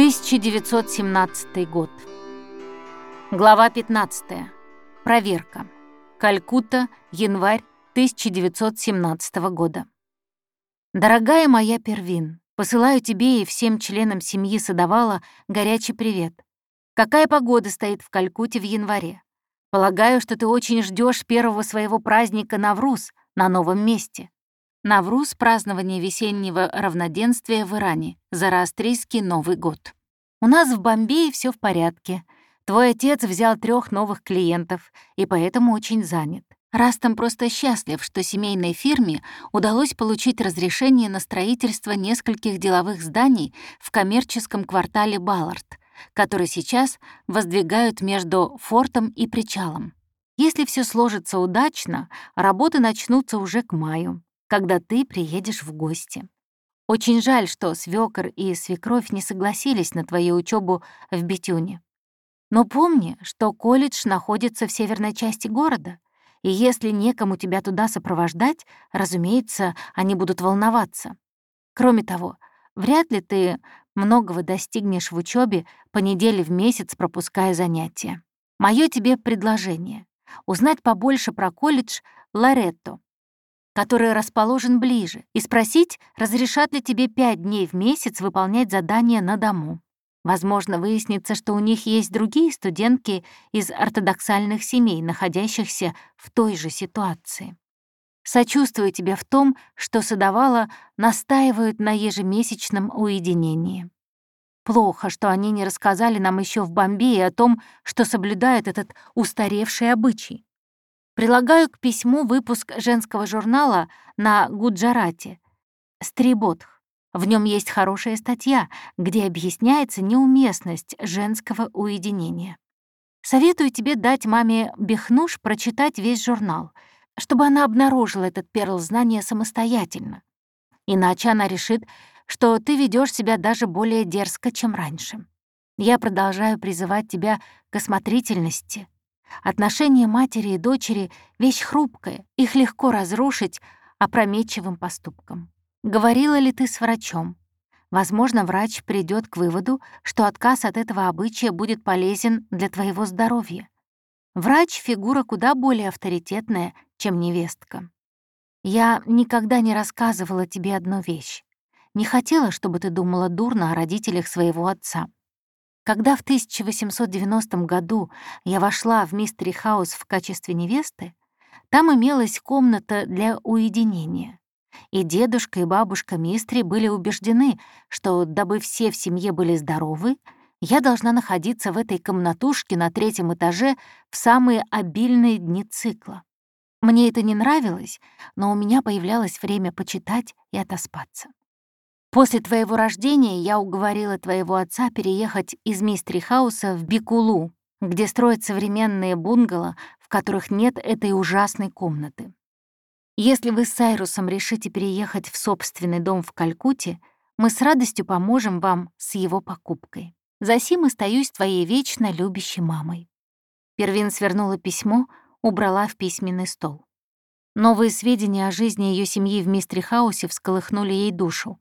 1917 год. Глава 15. Проверка. Калькутта, январь 1917 года. Дорогая моя Первин, посылаю тебе и всем членам семьи Садовала горячий привет. Какая погода стоит в Калькутте в январе? Полагаю, что ты очень ждешь первого своего праздника Навруз на новом месте. Навруз — празднование весеннего равноденствия в Иране, Зороастрийский Новый год. У нас в Бомбее все в порядке. Твой отец взял трех новых клиентов и поэтому очень занят. Растом просто счастлив, что семейной фирме удалось получить разрешение на строительство нескольких деловых зданий в коммерческом квартале Баллард, который сейчас воздвигают между фортом и причалом. Если все сложится удачно, работы начнутся уже к маю когда ты приедешь в гости. Очень жаль, что свекор и свекровь не согласились на твою учебу в Бетюне. Но помни, что колледж находится в северной части города, и если некому тебя туда сопровождать, разумеется, они будут волноваться. Кроме того, вряд ли ты многого достигнешь в учебе по неделе в месяц, пропуская занятия. Мое тебе предложение — узнать побольше про колледж Лоретто, который расположен ближе, и спросить, разрешат ли тебе пять дней в месяц выполнять задания на дому. Возможно, выяснится, что у них есть другие студентки из ортодоксальных семей, находящихся в той же ситуации. Сочувствую тебе в том, что Садовала настаивают на ежемесячном уединении. Плохо, что они не рассказали нам еще в Бомбее о том, что соблюдают этот устаревший обычай. Прилагаю к письму выпуск женского журнала на Гуджарате «Стриботх». В нем есть хорошая статья, где объясняется неуместность женского уединения. Советую тебе дать маме Бехнуш прочитать весь журнал, чтобы она обнаружила этот перл знания самостоятельно. Иначе она решит, что ты ведешь себя даже более дерзко, чем раньше. Я продолжаю призывать тебя к осмотрительности, Отношения матери и дочери — вещь хрупкая, их легко разрушить опрометчивым поступком. Говорила ли ты с врачом? Возможно, врач придет к выводу, что отказ от этого обычая будет полезен для твоего здоровья. Врач — фигура куда более авторитетная, чем невестка. Я никогда не рассказывала тебе одну вещь. Не хотела, чтобы ты думала дурно о родителях своего отца. Когда в 1890 году я вошла в Мистери Хаус в качестве невесты, там имелась комната для уединения. И дедушка и бабушка Мистри были убеждены, что, дабы все в семье были здоровы, я должна находиться в этой комнатушке на третьем этаже в самые обильные дни цикла. Мне это не нравилось, но у меня появлялось время почитать и отоспаться. После твоего рождения я уговорила твоего отца переехать из Мистри-хауса в Бикулу, где строят современные бунгало, в которых нет этой ужасной комнаты. Если вы с Сайрусом решите переехать в собственный дом в Калькутте, мы с радостью поможем вам с его покупкой. Засим остаюсь твоей вечно любящей мамой». Первин свернула письмо, убрала в письменный стол. Новые сведения о жизни ее семьи в Мистри-хаусе всколыхнули ей душу.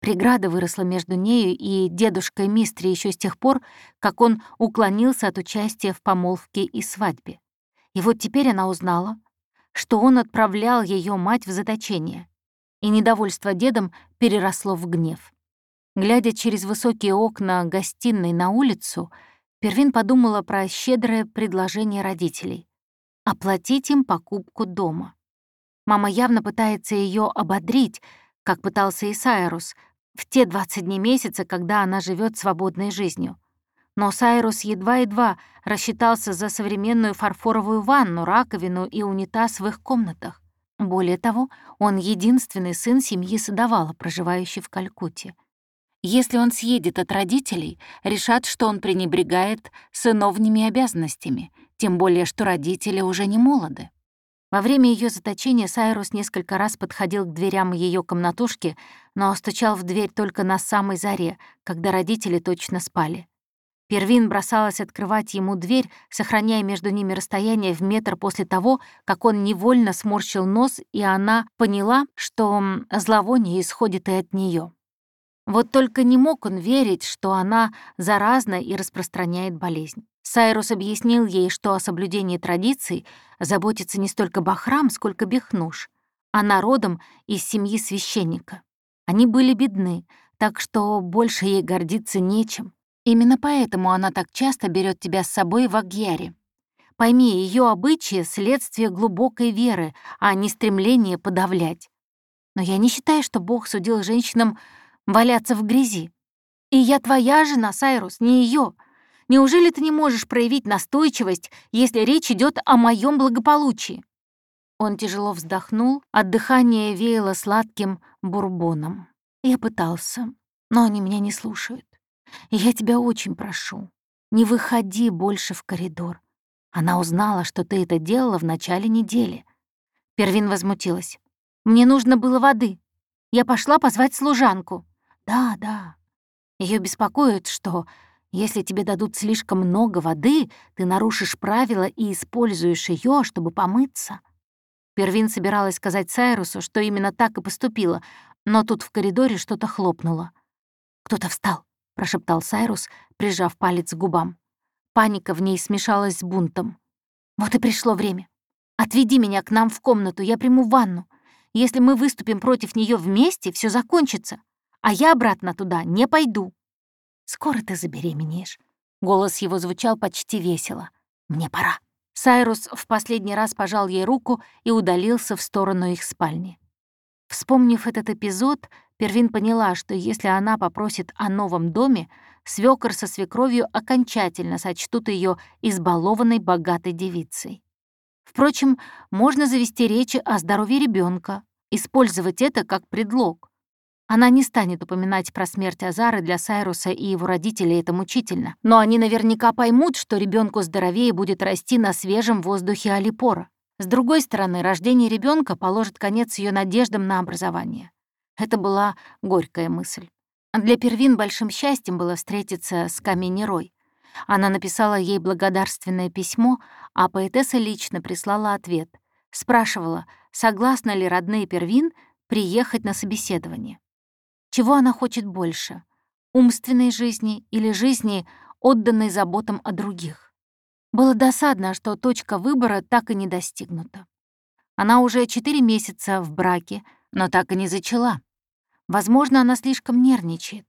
Преграда выросла между нею и дедушкой Мистри еще с тех пор, как он уклонился от участия в помолвке и свадьбе. И вот теперь она узнала, что он отправлял ее мать в заточение, и недовольство дедом переросло в гнев. Глядя через высокие окна гостиной на улицу, Первин подумала про щедрое предложение родителей — оплатить им покупку дома. Мама явно пытается ее ободрить, как пытался и Сайрус, в те 20 дней месяца, когда она живет свободной жизнью. Но Сайрус едва-едва рассчитался за современную фарфоровую ванну, раковину и унитаз в их комнатах. Более того, он единственный сын семьи Садовала, проживающий в Калькутте. Если он съедет от родителей, решат, что он пренебрегает сыновними обязанностями, тем более что родители уже не молоды. Во время ее заточения Сайрус несколько раз подходил к дверям ее комнатушки, но стучал в дверь только на самой заре, когда родители точно спали. Первин бросалась открывать ему дверь, сохраняя между ними расстояние в метр после того, как он невольно сморщил нос, и она поняла, что зловоние исходит и от нее. Вот только не мог он верить, что она заразна и распространяет болезнь. Сайрус объяснил ей, что о соблюдении традиций заботится не столько Бахрам, сколько Бехнуш, а народом из семьи священника. Они были бедны, так что больше ей гордиться нечем. Именно поэтому она так часто берет тебя с собой в Агьяре. Пойми, ее обычаи — следствие глубокой веры, а не стремление подавлять. Но я не считаю, что Бог судил женщинам валяться в грязи. И я твоя жена, Сайрус, не ее. Неужели ты не можешь проявить настойчивость, если речь идет о моем благополучии?» Он тяжело вздохнул, от дыхания веяло сладким бурбоном. Я пытался, но они меня не слушают. Я тебя очень прошу, не выходи больше в коридор. Она узнала, что ты это делала в начале недели. Первин возмутилась. Мне нужно было воды. Я пошла позвать служанку. Да, да. Ее беспокоит, что если тебе дадут слишком много воды, ты нарушишь правила и используешь ее, чтобы помыться. Первин собиралась сказать Сайрусу, что именно так и поступила, но тут в коридоре что-то хлопнуло. Кто-то встал прошептал Сайрус, прижав палец к губам. Паника в ней смешалась с бунтом. «Вот и пришло время. Отведи меня к нам в комнату, я приму ванну. Если мы выступим против нее вместе, все закончится. А я обратно туда не пойду». «Скоро ты забеременеешь». Голос его звучал почти весело. «Мне пора». Сайрус в последний раз пожал ей руку и удалился в сторону их спальни. Вспомнив этот эпизод, Первин поняла, что если она попросит о новом доме, свёкор со свекровью окончательно сочтут ее избалованной богатой девицей. Впрочем, можно завести речи о здоровье ребенка, использовать это как предлог. Она не станет упоминать про смерть Азары для Сайруса и его родителей, это мучительно. Но они наверняка поймут, что ребенку здоровее будет расти на свежем воздухе Алипора. С другой стороны, рождение ребенка положит конец ее надеждам на образование. Это была горькая мысль. Для Первин большим счастьем было встретиться с Каменерой. Она написала ей благодарственное письмо, а поэтесса лично прислала ответ. Спрашивала, согласна ли родные Первин приехать на собеседование. Чего она хочет больше — умственной жизни или жизни, отданной заботам о других? Было досадно, что точка выбора так и не достигнута. Она уже четыре месяца в браке, но так и не зачала. Возможно, она слишком нервничает.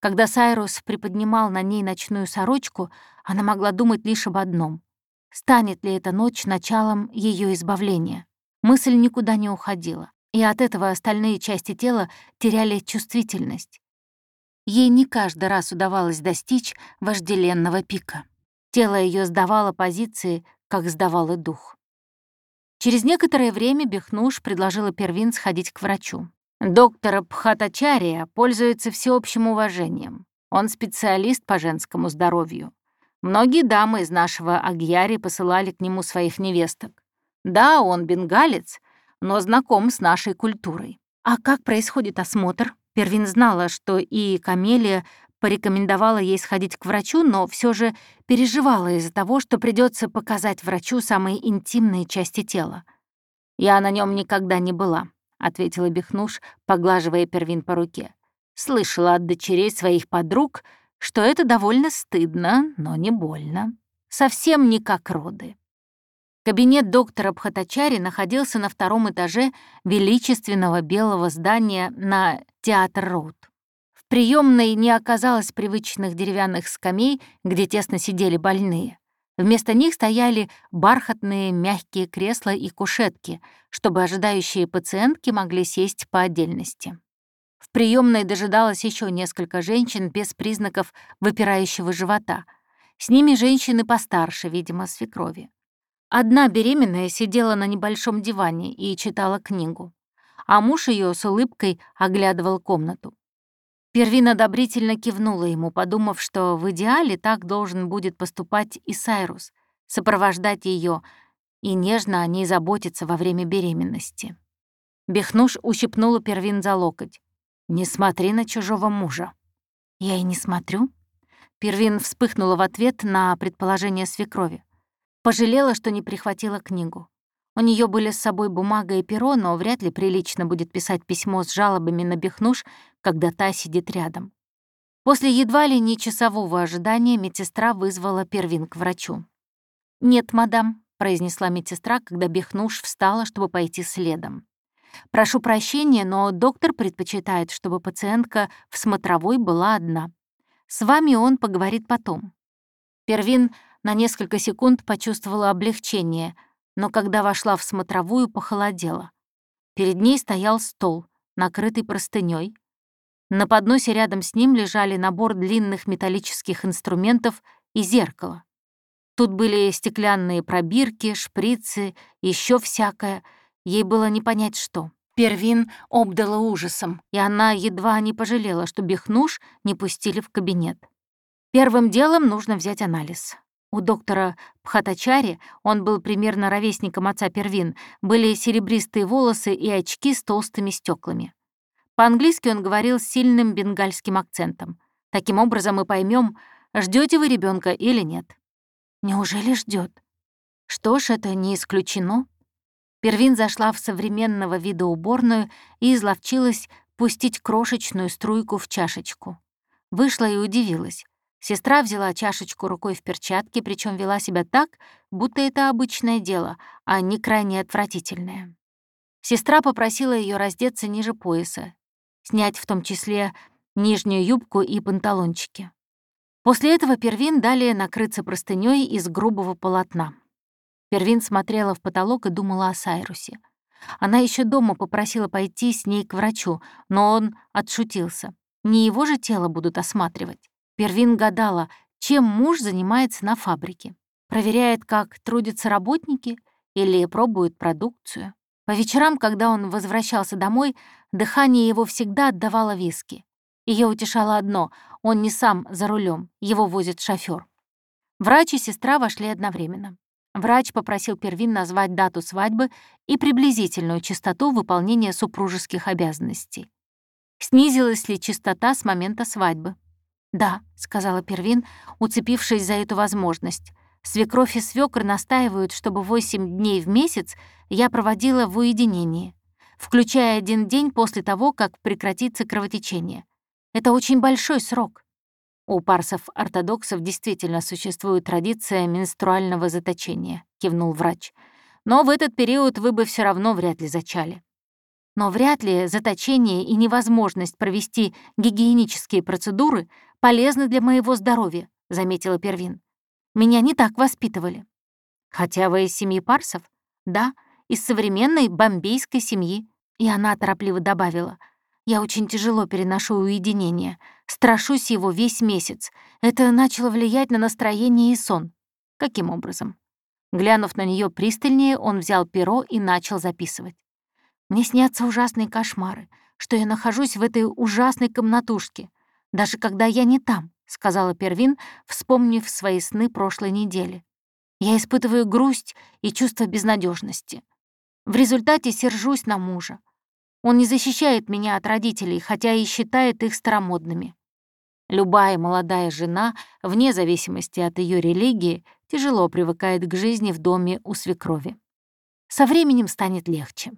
Когда Сайрус приподнимал на ней ночную сорочку, она могла думать лишь об одном. Станет ли эта ночь началом ее избавления? Мысль никуда не уходила, и от этого остальные части тела теряли чувствительность. Ей не каждый раз удавалось достичь вожделенного пика. Тело ее сдавало позиции, как сдавало дух. Через некоторое время Бехнуш предложила Первин сходить к врачу. Доктор Пхатачария пользуется всеобщим уважением. Он специалист по женскому здоровью. Многие дамы из нашего Агьяри посылали к нему своих невесток. Да, он бенгалец, но знаком с нашей культурой. А как происходит осмотр? Первин знала, что и Камелия порекомендовала ей сходить к врачу, но все же переживала из-за того, что придется показать врачу самые интимные части тела. Я на нем никогда не была. — ответила Бехнуш, поглаживая Первин по руке. «Слышала от дочерей своих подруг, что это довольно стыдно, но не больно. Совсем не как роды». Кабинет доктора Бхатачари находился на втором этаже величественного белого здания на Театр-Роуд. В приемной не оказалось привычных деревянных скамей, где тесно сидели больные. Вместо них стояли бархатные мягкие кресла и кушетки, чтобы ожидающие пациентки могли сесть по отдельности. В приемной дожидалось еще несколько женщин без признаков выпирающего живота. С ними женщины постарше, видимо, свекрови. Одна беременная сидела на небольшом диване и читала книгу, а муж ее с улыбкой оглядывал комнату. Первин одобрительно кивнула ему, подумав, что в идеале так должен будет поступать и Сайрус, сопровождать ее и нежно о ней заботиться во время беременности. Бехнуш ущипнула Первин за локоть. «Не смотри на чужого мужа». «Я и не смотрю». Первин вспыхнула в ответ на предположение свекрови. Пожалела, что не прихватила книгу. У нее были с собой бумага и перо, но вряд ли прилично будет писать письмо с жалобами на Бехнуш, когда та сидит рядом. После едва ли не часового ожидания медсестра вызвала Первин к врачу. «Нет, мадам», — произнесла медсестра, когда Бехнуш встала, чтобы пойти следом. «Прошу прощения, но доктор предпочитает, чтобы пациентка в смотровой была одна. С вами он поговорит потом». Первин на несколько секунд почувствовала облегчение, но когда вошла в смотровую, похолодела. Перед ней стоял стол, накрытый простыней, на подносе рядом с ним лежали набор длинных металлических инструментов и зеркало. Тут были стеклянные пробирки, шприцы, еще всякое. Ей было не понять, что. Первин обдала ужасом, и она едва не пожалела, что Бехнуш не пустили в кабинет. Первым делом нужно взять анализ. У доктора Пхатачари, он был примерно ровесником отца Первин, были серебристые волосы и очки с толстыми стеклами. По-английски он говорил с сильным бенгальским акцентом. Таким образом мы поймем, ждете вы ребенка или нет. Неужели ждет? Что ж, это не исключено. Первин зашла в современного вида уборную и изловчилась пустить крошечную струйку в чашечку. Вышла и удивилась. Сестра взяла чашечку рукой в перчатке, причем вела себя так, будто это обычное дело, а не крайне отвратительное. Сестра попросила ее раздеться ниже пояса, снять в том числе нижнюю юбку и панталончики. После этого Первин далее накрыться простыней из грубого полотна. Первин смотрела в потолок и думала о Сайрусе. Она еще дома попросила пойти с ней к врачу, но он отшутился. Не его же тело будут осматривать. Первин гадала, чем муж занимается на фабрике. Проверяет, как трудятся работники или пробует продукцию. По вечерам, когда он возвращался домой, дыхание его всегда отдавало виски. Ее утешало одно — он не сам за рулем, его возит шофер. Врач и сестра вошли одновременно. Врач попросил Первин назвать дату свадьбы и приблизительную частоту выполнения супружеских обязанностей. Снизилась ли частота с момента свадьбы? «Да», — сказала Первин, уцепившись за эту возможность. Свекровь и свекр настаивают, чтобы 8 дней в месяц я проводила в уединении, включая один день после того, как прекратится кровотечение. Это очень большой срок. У парсов-ортодоксов действительно существует традиция менструального заточения, кивнул врач. Но в этот период вы бы все равно вряд ли зачали. Но вряд ли заточение и невозможность провести гигиенические процедуры полезны для моего здоровья, заметила Первин. Меня не так воспитывали. Хотя вы из семьи парсов? Да, из современной бомбейской семьи. И она торопливо добавила. Я очень тяжело переношу уединение. Страшусь его весь месяц. Это начало влиять на настроение и сон. Каким образом? Глянув на нее пристальнее, он взял перо и начал записывать. Мне снятся ужасные кошмары, что я нахожусь в этой ужасной комнатушке, даже когда я не там. — сказала Первин, вспомнив свои сны прошлой недели. «Я испытываю грусть и чувство безнадежности. В результате сержусь на мужа. Он не защищает меня от родителей, хотя и считает их старомодными. Любая молодая жена, вне зависимости от ее религии, тяжело привыкает к жизни в доме у свекрови. Со временем станет легче.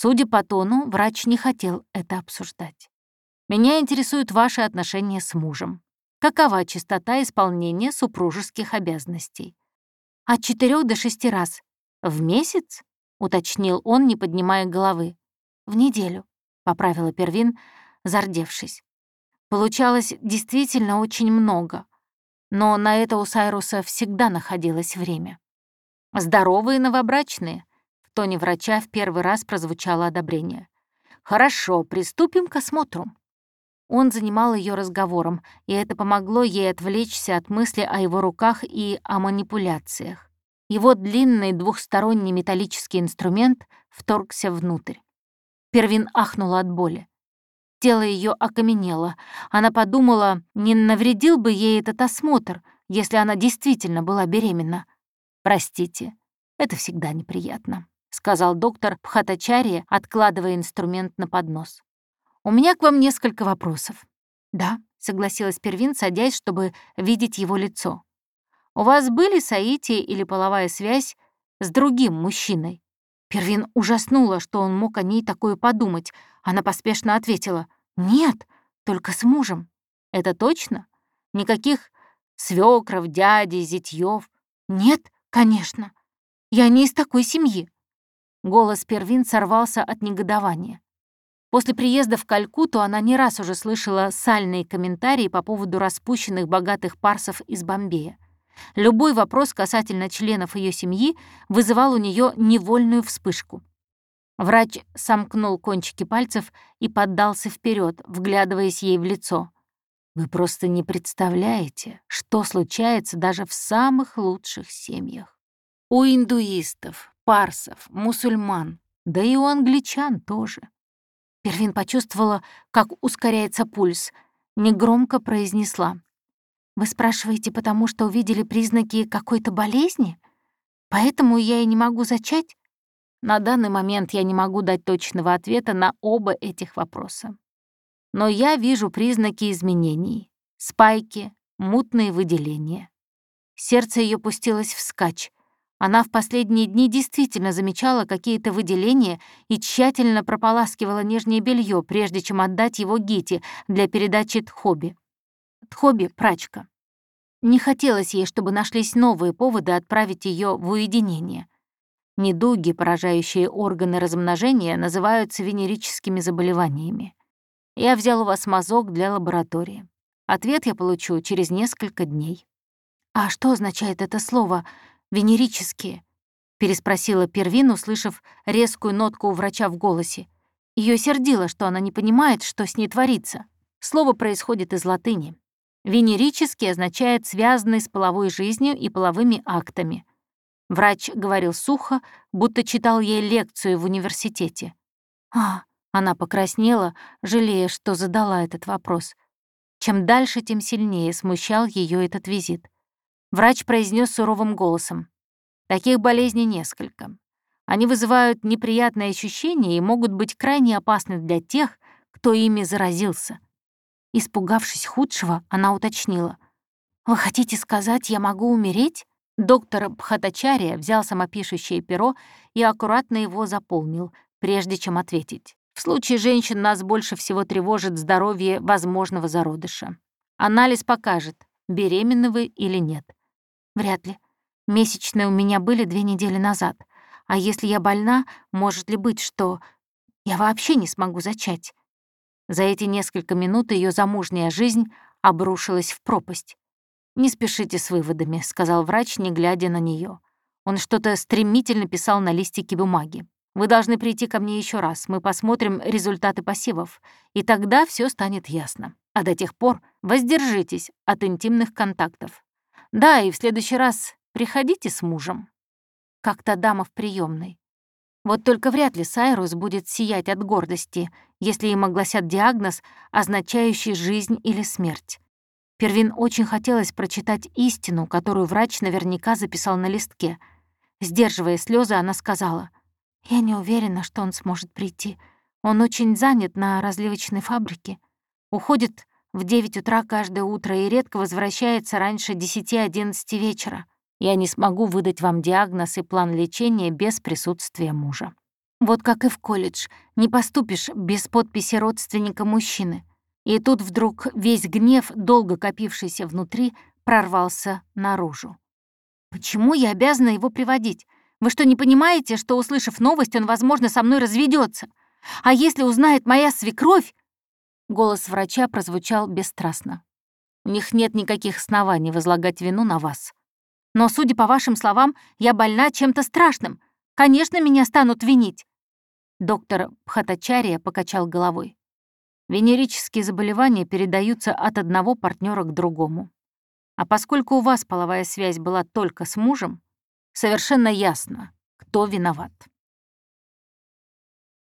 Судя по тону, врач не хотел это обсуждать. Меня интересуют ваши отношения с мужем. Какова частота исполнения супружеских обязанностей? От четырех до шести раз. В месяц? уточнил он, не поднимая головы. В неделю, поправила Первин, зардевшись. Получалось действительно очень много, но на это у Сайруса всегда находилось время. «Здоровые новобрачные», — тоне врача в первый раз прозвучало одобрение. «Хорошо, приступим к осмотру». Он занимал ее разговором, и это помогло ей отвлечься от мысли о его руках и о манипуляциях. Его длинный двухсторонний металлический инструмент вторгся внутрь. Первин ахнула от боли. Тело ее окаменело. Она подумала, не навредил бы ей этот осмотр, если она действительно была беременна. «Простите, это всегда неприятно», — сказал доктор Пхатачария, откладывая инструмент на поднос. «У меня к вам несколько вопросов». «Да», — согласилась Первин, садясь, чтобы видеть его лицо. «У вас были соитие или половая связь с другим мужчиной?» Первин ужаснула, что он мог о ней такое подумать. Она поспешно ответила, «Нет, только с мужем». «Это точно? Никаких свекров, дядей, зятьев?» «Нет, конечно. Я не из такой семьи». Голос Первин сорвался от негодования. После приезда в Калькутту она не раз уже слышала сальные комментарии по поводу распущенных богатых парсов из Бомбея. Любой вопрос касательно членов ее семьи вызывал у нее невольную вспышку. Врач сомкнул кончики пальцев и поддался вперед, вглядываясь ей в лицо. «Вы просто не представляете, что случается даже в самых лучших семьях. У индуистов, парсов, мусульман, да и у англичан тоже». Первин почувствовала, как ускоряется пульс, негромко произнесла. Вы спрашиваете, потому что увидели признаки какой-то болезни? Поэтому я и не могу зачать? На данный момент я не могу дать точного ответа на оба этих вопроса. Но я вижу признаки изменений. Спайки, мутные выделения. Сердце ее пустилось вскачь. Она в последние дни действительно замечала какие-то выделения и тщательно прополаскивала нижнее белье, прежде чем отдать его Гите для передачи Тхоби. Тхоби — прачка. Не хотелось ей, чтобы нашлись новые поводы отправить ее в уединение. Недуги, поражающие органы размножения, называются венерическими заболеваниями. Я взял у вас мазок для лаборатории. Ответ я получу через несколько дней. «А что означает это слово «венерические»?» — переспросила Первин, услышав резкую нотку у врача в голосе. Ее сердило, что она не понимает, что с ней творится. Слово происходит из латыни. Венерический означает связанный с половой жизнью и половыми актами. Врач говорил сухо, будто читал ей лекцию в университете. А, она покраснела, жалея, что задала этот вопрос. Чем дальше, тем сильнее смущал ее этот визит. Врач произнес суровым голосом. Таких болезней несколько. Они вызывают неприятные ощущения и могут быть крайне опасны для тех, кто ими заразился. Испугавшись худшего, она уточнила. «Вы хотите сказать, я могу умереть?» Доктор Бхатачария взял самопишущее перо и аккуратно его заполнил, прежде чем ответить. В случае женщин нас больше всего тревожит здоровье возможного зародыша. Анализ покажет, беременны вы или нет. Вряд ли. Месячные у меня были две недели назад. А если я больна, может ли быть, что я вообще не смогу зачать? За эти несколько минут ее замужняя жизнь обрушилась в пропасть. «Не спешите с выводами», — сказал врач, не глядя на нее. Он что-то стремительно писал на листике бумаги. «Вы должны прийти ко мне еще раз. Мы посмотрим результаты посевов, и тогда все станет ясно. А до тех пор воздержитесь от интимных контактов. Да, и в следующий раз приходите с мужем». Как та дама в приемной. Вот только вряд ли Сайрус будет сиять от гордости, если им огласят диагноз, означающий жизнь или смерть. Первин очень хотелось прочитать истину, которую врач наверняка записал на листке. Сдерживая слезы, она сказала, «Я не уверена, что он сможет прийти. Он очень занят на разливочной фабрике. Уходит в 9 утра каждое утро и редко возвращается раньше 10-11 вечера. Я не смогу выдать вам диагноз и план лечения без присутствия мужа. Вот как и в колледж, не поступишь без подписи родственника мужчины. И тут вдруг весь гнев, долго копившийся внутри, прорвался наружу. «Почему я обязана его приводить? Вы что, не понимаете, что, услышав новость, он, возможно, со мной разведется? А если узнает моя свекровь?» Голос врача прозвучал бесстрастно. «У них нет никаких оснований возлагать вину на вас. Но, судя по вашим словам, я больна чем-то страшным. Конечно, меня станут винить». Доктор Пхатачария покачал головой. Венерические заболевания передаются от одного партнера к другому. А поскольку у вас половая связь была только с мужем, совершенно ясно, кто виноват.